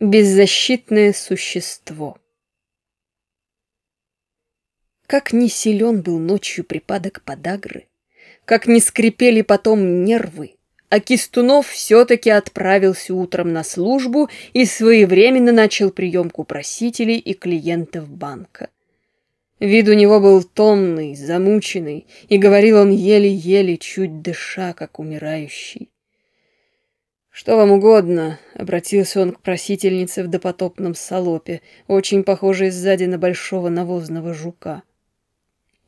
Беззащитное существо. Как не силен был ночью припадок подагры, как не скрипели потом нервы, а Кистунов все-таки отправился утром на службу и своевременно начал приемку просителей и клиентов банка. Вид у него был томный, замученный, и говорил он еле-еле, чуть дыша, как умирающий. «Что вам угодно?» — обратился он к просительнице в допотопном салопе, очень похожей сзади на большого навозного жука.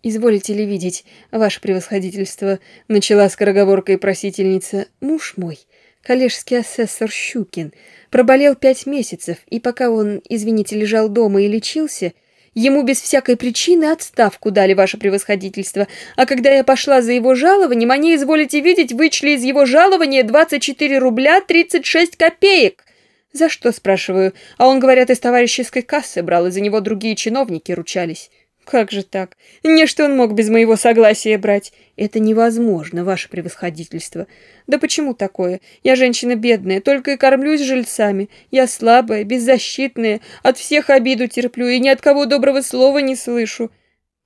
«Изволите ли видеть, ваше превосходительство?» — начала скороговоркой просительница. «Муж мой, коллежский асессор Щукин, проболел пять месяцев, и пока он, извините, лежал дома и лечился, — Ему без всякой причины отставку дали, ваше превосходительство. А когда я пошла за его жалованием, они, изволите видеть, вычли из его жалования 24 рубля 36 копеек. За что, спрашиваю? А он, говорят, из товарищеской кассы брал, и за него другие чиновники ручались. Как же так? Не что он мог без моего согласия брать. Это невозможно, ваше превосходительство. Да почему такое? Я женщина бедная, только и кормлюсь жильцами. Я слабая, беззащитная, от всех обиду терплю и ни от кого доброго слова не слышу.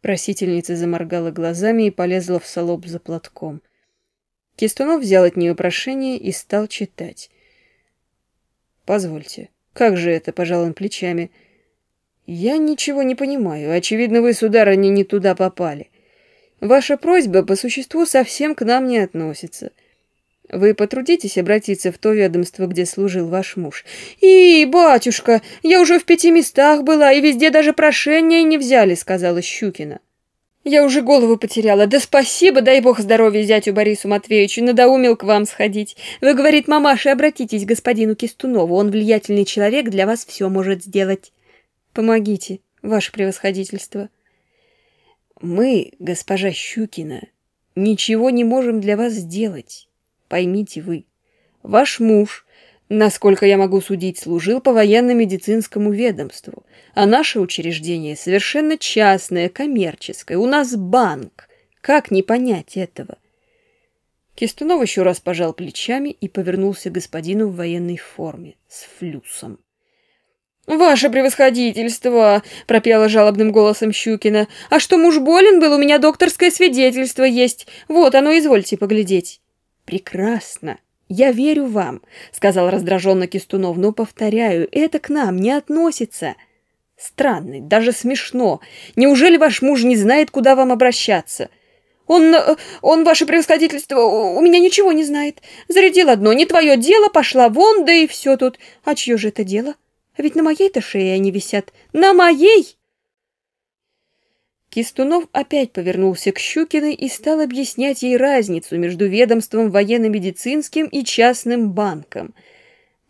Просительница заморгала глазами и полезла в солоб за платком. Кистунов взял от нее прошение и стал читать. «Позвольте, как же это?» — пожал он плечами — «Я ничего не понимаю. Очевидно, вы, сударыня, не туда попали. Ваша просьба по существу совсем к нам не относится. Вы потрудитесь обратиться в то ведомство, где служил ваш муж. И, батюшка, я уже в пяти местах была, и везде даже прошения не взяли», — сказала Щукина. «Я уже голову потеряла. Да спасибо, дай бог здоровья зятю Борису Матвеевичу, надоумил к вам сходить. Вы, говорит, мамаша, обратитесь к господину Кистунову, он влиятельный человек, для вас все может сделать». Помогите, ваше превосходительство. Мы, госпожа Щукина, ничего не можем для вас сделать. Поймите вы. Ваш муж, насколько я могу судить, служил по военно-медицинскому ведомству, а наше учреждение совершенно частное, коммерческое. У нас банк. Как не понять этого? Кистунов еще раз пожал плечами и повернулся к господину в военной форме с флюсом. «Ваше превосходительство!» — пропела жалобным голосом Щукина. «А что муж болен был, у меня докторское свидетельство есть. Вот оно, извольте поглядеть». «Прекрасно! Я верю вам», — сказал раздраженно Кистунов, «но, повторяю, это к нам не относится». «Странно, даже смешно. Неужели ваш муж не знает, куда вам обращаться?» «Он... он, ваше превосходительство, у меня ничего не знает. Зарядил одно, не твое дело, пошла вон, да и все тут. А чье же это дело?» А ведь на моей-то шее они висят. На моей!» Кистунов опять повернулся к Щукиной и стал объяснять ей разницу между ведомством военно-медицинским и частным банком.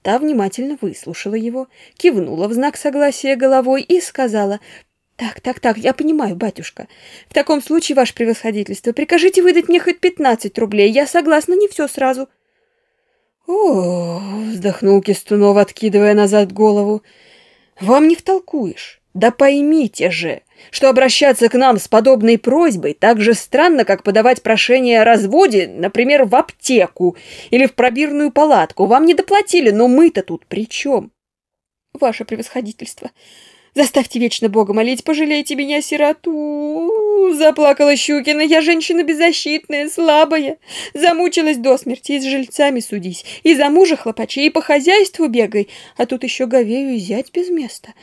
Та внимательно выслушала его, кивнула в знак согласия головой и сказала «Так, так, так, я понимаю, батюшка. В таком случае, ваше превосходительство, прикажите выдать мне хоть пятнадцать рублей. Я согласна, не все сразу». «О, — вздохнул Кистунов, откидывая назад голову, — вам не втолкуешь. Да поймите же, что обращаться к нам с подобной просьбой так же странно, как подавать прошение о разводе, например, в аптеку или в пробирную палатку. Вам не доплатили, но мы-то тут при чем? Ваше превосходительство, Заставьте вечно Бога молить, пожалейте меня, сироту!» Заплакала Щукина. «Я женщина беззащитная, слабая. Замучилась до смерти, и с жильцами судись. И за мужа хлопачи, и по хозяйству бегай. А тут еще говею и зять без места.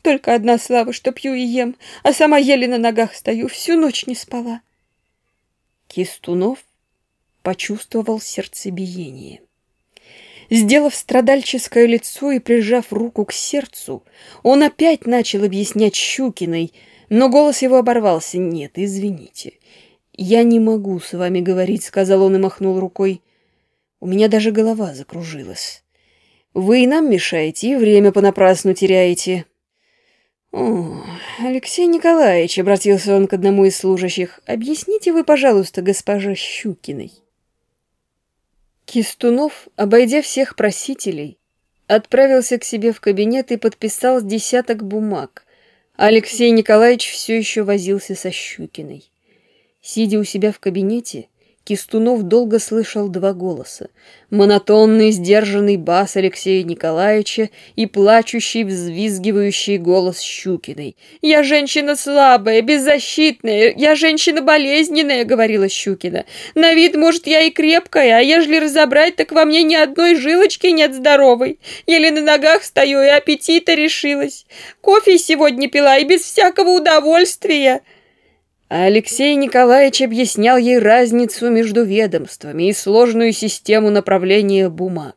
Только одна слава, что пью и ем, а сама еле на ногах стою, всю ночь не спала». Кистунов почувствовал сердцебиение. Сделав страдальческое лицо и прижав руку к сердцу, он опять начал объяснять Щукиной, но голос его оборвался. «Нет, извините, я не могу с вами говорить», — сказал он и махнул рукой. «У меня даже голова закружилась. Вы и нам мешаете, и время понапрасну теряете». «О, Алексей Николаевич», — обратился он к одному из служащих, — «объясните вы, пожалуйста, госпоже Щукиной». Кистунов, обойдя всех просителей, отправился к себе в кабинет и подписал десяток бумаг. Алексей Николаевич все еще возился со Щукиной. Сидя у себя в кабинете, Кистунов долго слышал два голоса. Монотонный, сдержанный бас Алексея Николаевича и плачущий, взвизгивающий голос Щукиной. «Я женщина слабая, беззащитная, я женщина болезненная», — говорила Щукина. «На вид, может, я и крепкая, а ежели разобрать, так во мне ни одной жилочки нет здоровой. Еле на ногах стою и аппетита решилась. Кофе сегодня пила и без всякого удовольствия» а Алексей Николаевич объяснял ей разницу между ведомствами и сложную систему направления бумаг.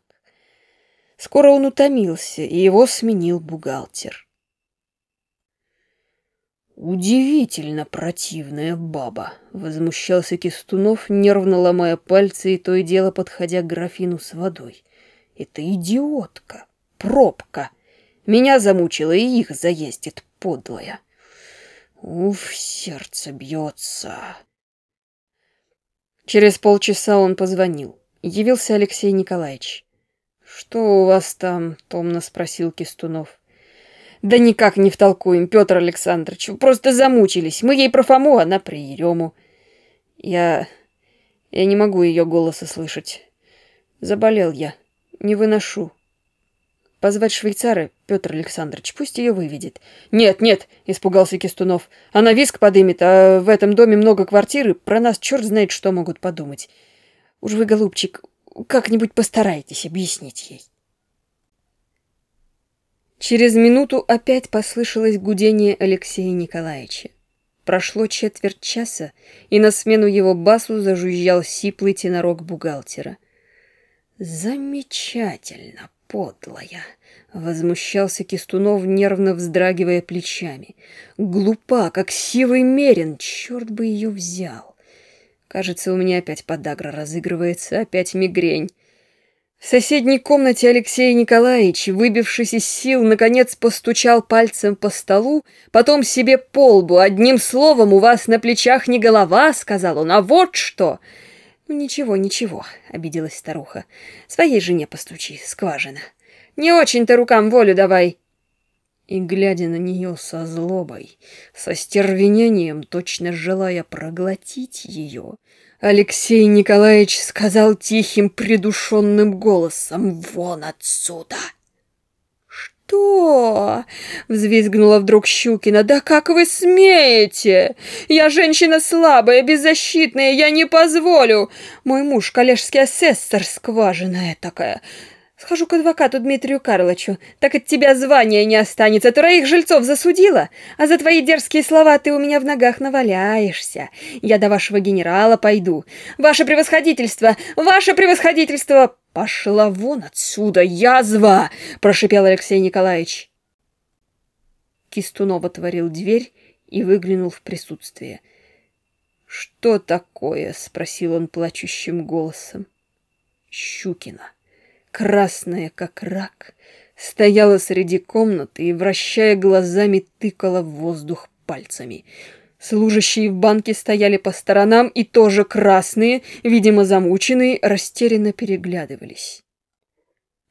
Скоро он утомился, и его сменил бухгалтер. «Удивительно противная баба!» — возмущался Кистунов, нервно ломая пальцы и то и дело подходя к графину с водой. «Это идиотка! Пробка! Меня замучила и их заездит подлая!» Уф, сердце бьется. Через полчаса он позвонил. Явился Алексей Николаевич. «Что у вас там?» — томно спросил Кистунов. «Да никак не втолкуем, Петр Александрович. Просто замучились. Мы ей про Фому, она про Ерему. Я... я не могу ее голоса слышать. Заболел я. Не выношу. Позвать швейцара, Петр Александрович, пусть ее выведет. Нет, нет, испугался Кистунов. Она виск подымет, а в этом доме много квартиры, про нас черт знает, что могут подумать. Уж вы, голубчик, как-нибудь постарайтесь объяснить ей. Через минуту опять послышалось гудение Алексея Николаевича. Прошло четверть часа, и на смену его басу зажужжал сиплый тенорок бухгалтера. «Замечательно, подлая!» — возмущался Кистунов, нервно вздрагивая плечами. «Глупа, как сивый мерин! Черт бы ее взял!» Кажется, у меня опять подагра разыгрывается, опять мигрень. В соседней комнате Алексей Николаевич, выбившись из сил, наконец постучал пальцем по столу, потом себе по лбу. «Одним словом, у вас на плечах не голова», — сказал он, — «а вот что!» «Ну ничего, ничего», — обиделась старуха. «Своей жене постучи, скважина. Не очень-то рукам волю давай». И, глядя на нее со злобой, со стервенением, точно желая проглотить ее, Алексей Николаевич сказал тихим, придушенным голосом «Вон отсюда!» «Что?» — взвизгнула вдруг Щукина. «Да как вы смеете? Я женщина слабая, беззащитная, я не позволю! Мой муж — коллежский асессор, скважина такая. Схожу к адвокату Дмитрию Карловичу, так от тебя звания не останется. Троих жильцов засудила, а за твои дерзкие слова ты у меня в ногах наваляешься. Я до вашего генерала пойду. Ваше превосходительство! Ваше превосходительство!» «Пошла вон отсюда, язва!» — прошипел Алексей Николаевич. Кистунов отворил дверь и выглянул в присутствие. «Что такое?» — спросил он плачущим голосом. «Щукина» красная, как рак, стояла среди комнаты и, вращая глазами, тыкала в воздух пальцами. Служащие в банке стояли по сторонам и тоже красные, видимо, замученные, растерянно переглядывались.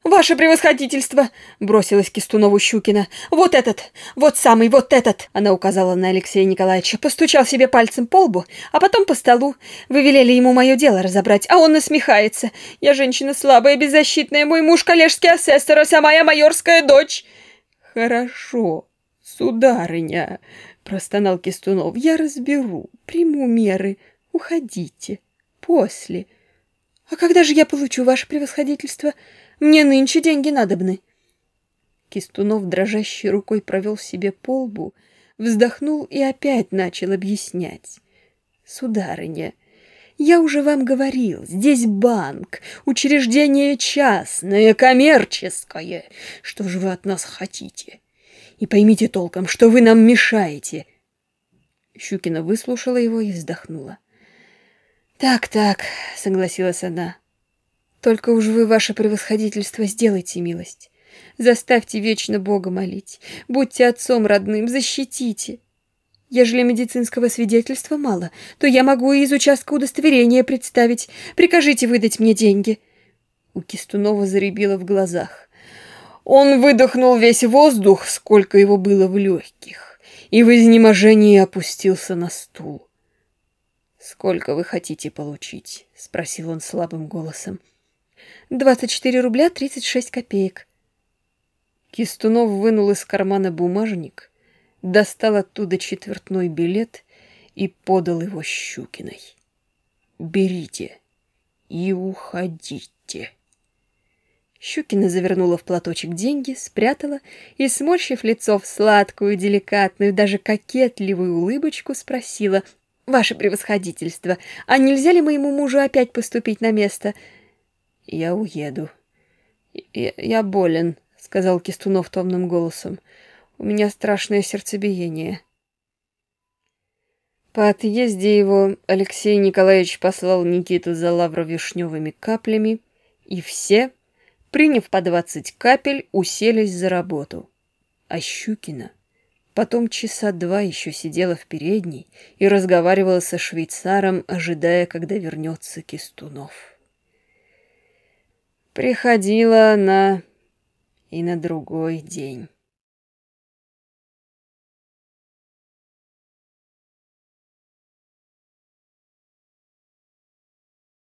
«Ваше превосходительство!» — бросилась Кистунову Щукина. «Вот этот! Вот самый, вот этот!» — она указала на Алексея Николаевича. Постучал себе пальцем по лбу, а потом по столу. Вы велели ему мое дело разобрать, а он насмехается. «Я женщина слабая, беззащитная, мой муж коллежский асессор, а сама я майорская дочь!» «Хорошо, сударыня!» — простонал Кистунов. «Я разберу, приму меры. Уходите. После. А когда же я получу ваше превосходительство?» Мне нынче деньги надобны. Кистунов дрожащей рукой провел себе по лбу, вздохнул и опять начал объяснять. «Сударыня, я уже вам говорил, здесь банк, учреждение частное, коммерческое. Что же вы от нас хотите? И поймите толком, что вы нам мешаете». Щукина выслушала его и вздохнула. «Так-так», — согласилась она, только уж вы, ваше превосходительство, сделайте милость. Заставьте вечно Бога молить. Будьте отцом родным, защитите. Ежели медицинского свидетельства мало, то я могу и из участка удостоверения представить. Прикажите выдать мне деньги. У Кистунова заребило в глазах. Он выдохнул весь воздух, сколько его было в легких, и в изнеможении опустился на стул. «Сколько вы хотите получить?» — спросил он слабым голосом. «Двадцать четыре рубля тридцать шесть копеек». Кистунов вынул из кармана бумажник, достал оттуда четвертной билет и подал его Щукиной. «Берите и уходите». Щукина завернула в платочек деньги, спрятала и, сморщив лицо в сладкую, деликатную, даже кокетливую улыбочку, спросила — «Ваше превосходительство, а нельзя ли моему мужу опять поступить на место?» «Я уеду. Я, я болен», — сказал Кистунов томным голосом. «У меня страшное сердцебиение». По отъезде его Алексей Николаевич послал Никиту за лавровишневыми каплями, и все, приняв по двадцать капель, уселись за работу. А Щукина Потом часа два еще сидела в передней и разговаривала со швейцаром, ожидая, когда вернется Кистунов. Приходила она и на другой день.